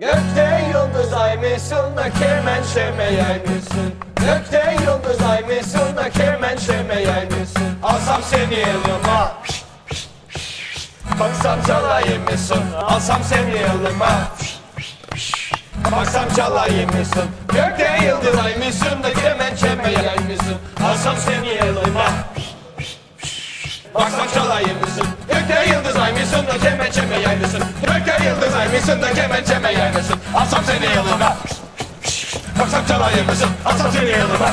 Gökte yıldız ay mısın da kemençeme yay mısın? Gökte yıldız ay mısın da kemençeme yay mısın? Alsam seni yanıma Baksam çalayım mısın? Alsam seni yanıma Baksam çalayım mısın? Gökte yıldız ay mısın da kemençeme yay mısın? Alsam seni yanıma Baksam çalayım mısın? Gökte yıldız ay mısın da? Gökte yıldız ay mısın da kemençeme yay mısın? Alsam seni yanıma Baksam çalayım mısın? Alsam seni yanıma